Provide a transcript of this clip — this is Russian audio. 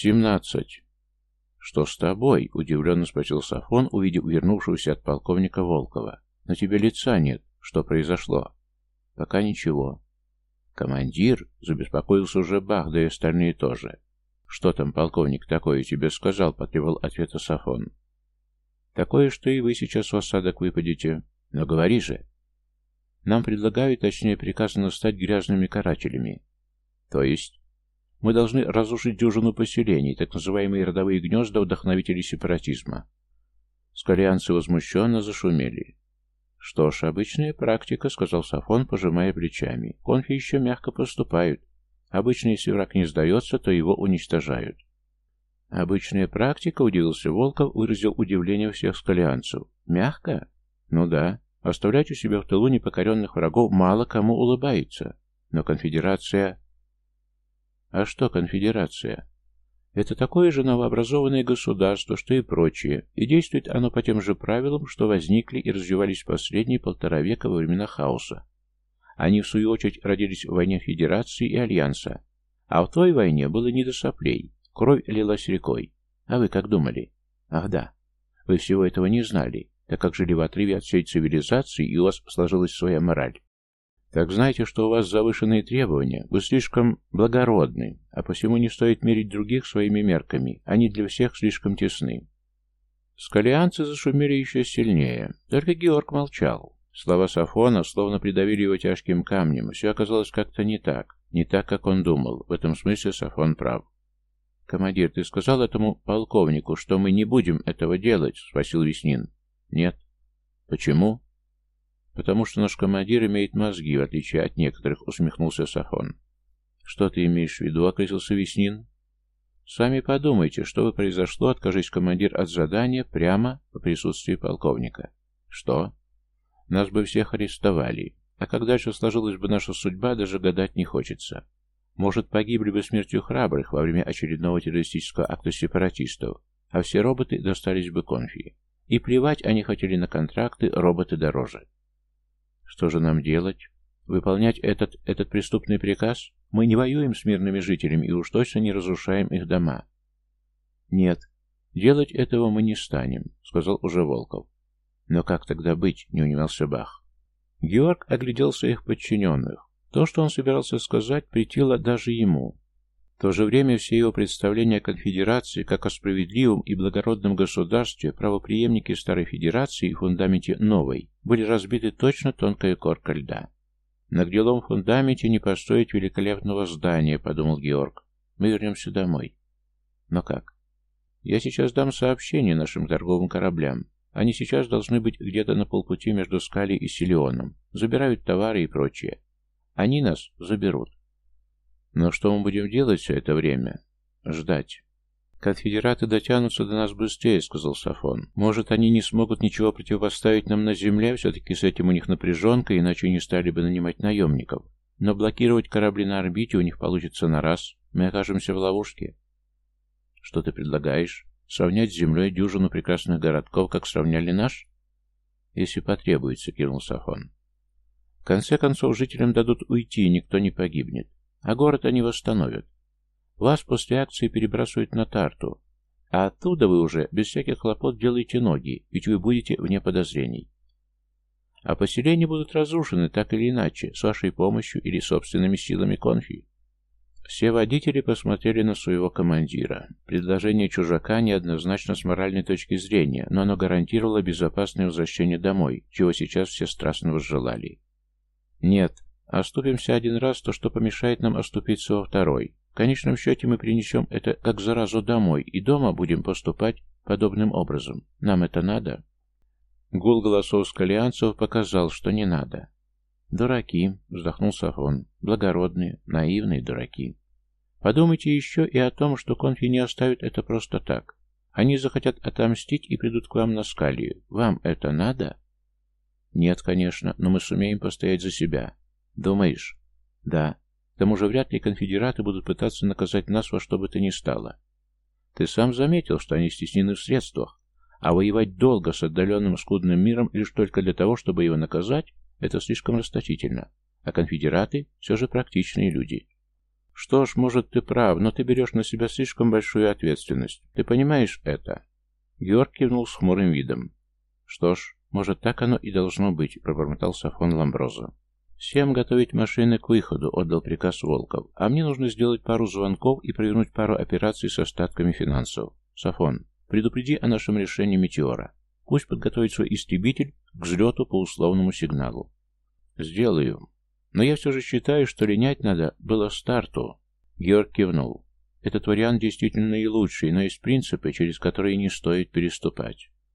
«Семнадцать». «Что с тобой?» — удивленно спросил Сафон, увидев вернувшегося от полковника Волкова. «На тебе лица нет. Что произошло?» «Пока ничего». «Командир?» — забеспокоился уже Бах, да и остальные тоже. «Что там, полковник, такое тебе сказал?» — потребовал ответа Сафон. «Такое, что и вы сейчас в осадок выпадете. Но говори же». «Нам предлагают, точнее приказано, стать грязными карателями». «То есть?» «Мы должны разрушить дюжину поселений, так называемые родовые гнезда вдохновителей сепаратизма». Скалианцы возмущенно зашумели. «Что ж, обычная практика», — сказал Сафон, пожимая плечами. «Конфи еще мягко поступают. Обычно, если враг не сдается, то его уничтожают». «Обычная практика», — удивился Волков, выразил удивление всех скалианцев. «Мягко? Ну да. Оставлять у себя в тылу непокоренных врагов мало кому улыбается. Но конфедерация...» «А что конфедерация?» Это такое же новообразованное государство, что и прочее, и действует оно по тем же правилам, что возникли и развивались последние полтора века во времена хаоса. Они, в свою очередь, родились в войне Федерации и Альянса, а в той войне было не до соплей, кровь лилась рекой. А вы как думали? Ах да, вы всего этого не знали, так как жили в отрыве от всей цивилизации, и у вас сложилась своя мораль. Так знайте, что у вас завышенные требования, вы слишком благородны, а посему не стоит мерить других своими мерками, они для всех слишком тесны. Скалианцы зашумели еще сильнее, только Георг молчал. Слова Сафона словно придавили его тяжким камнем, все оказалось как-то не так, не так, как он думал, в этом смысле Сафон прав. «Командир, ты сказал этому полковнику, что мы не будем этого делать?» — спросил Веснин. «Нет». «Почему?» «Потому что наш командир имеет мозги, в отличие от некоторых», — усмехнулся Сафон. «Что ты имеешь в виду?» — окрысился Веснин. «Сами подумайте, что бы произошло, откажись командир от задания прямо по присутствии полковника». «Что?» «Нас бы всех арестовали. А как дальше сложилась бы наша судьба, даже гадать не хочется. Может, погибли бы смертью храбрых во время очередного террористического акта сепаратистов, а все роботы достались бы конфи. И плевать они хотели на контракты, роботы дороже». Что же нам делать? Выполнять этот, этот преступный приказ? Мы не воюем с мирными жителями и уж точно не разрушаем их дома. Нет, делать этого мы не станем, сказал уже Волков. Но как тогда быть, не унимался Бах. Георг оглядел своих подчиненных. То, что он собирался сказать, притило даже ему. В то же время все его представления о конфедерации, как о справедливом и благородном государстве, правоприемнике Старой Федерации и фундаменте новой, были разбиты точно тонкая корка льда. На гнилом фундаменте не построить великолепного здания, подумал Георг. Мы вернемся домой. Но как? Я сейчас дам сообщение нашим торговым кораблям. Они сейчас должны быть где-то на полпути между Скали и Силионом. Забирают товары и прочее. Они нас заберут. Но что мы будем делать все это время? Ждать. «Конфедераты дотянутся до нас быстрее», — сказал Сафон. «Может, они не смогут ничего противопоставить нам на земле, все-таки с этим у них напряженка, иначе не стали бы нанимать наемников. Но блокировать корабли на орбите у них получится на раз. Мы окажемся в ловушке». «Что ты предлагаешь? Сравнять с землей дюжину прекрасных городков, как сравняли наш?» «Если потребуется», — кивнул Сафон. «В конце концов, жителям дадут уйти, никто не погибнет. А город они восстановят. Вас после акции перебрасывают на Тарту, а оттуда вы уже без всяких хлопот делаете ноги, ведь вы будете вне подозрений. А поселения будут разрушены так или иначе, с вашей помощью или собственными силами конфи. Все водители посмотрели на своего командира. Предложение чужака неоднозначно с моральной точки зрения, но оно гарантировало безопасное возвращение домой, чего сейчас все страстно возжелали. Нет, Оступимся один раз, то что помешает нам оступиться во второй. В конечном счете мы принесем это как заразу домой, и дома будем поступать подобным образом. Нам это надо?» Гул голосов скалианцев показал, что не надо. «Дураки», — вздохнул Сафон, — «благородные, наивные дураки. Подумайте еще и о том, что конфи не оставят это просто так. Они захотят отомстить и придут к вам на скалию. Вам это надо?» «Нет, конечно, но мы сумеем постоять за себя. «Думаешь?» «Да. К тому же вряд ли конфедераты будут пытаться наказать нас во что бы то ни стало. Ты сам заметил, что они стеснены в средствах, а воевать долго с отдаленным скудным миром лишь только для того, чтобы его наказать, это слишком расточительно, а конфедераты все же практичные люди». Что ж, может, ты прав, но ты берешь на себя слишком большую ответственность. Ты понимаешь это?» Георг кивнул с хмурым видом. «Что ж, может, так оно и должно быть», — пробормотал Сафон Ламброзо. «Всем готовить машины к выходу», — отдал приказ Волков. «А мне нужно сделать пару звонков и провернуть пару операций с остатками финансов. Сафон, предупреди о нашем решении «Метеора». Пусть подготовит свой истребитель к взлету по условному сигналу. «Сделаю. Но я все же считаю, что линять надо было старту». Георг кивнул. «Этот вариант действительно наилучший, но есть принципы, через которые не стоит переступать.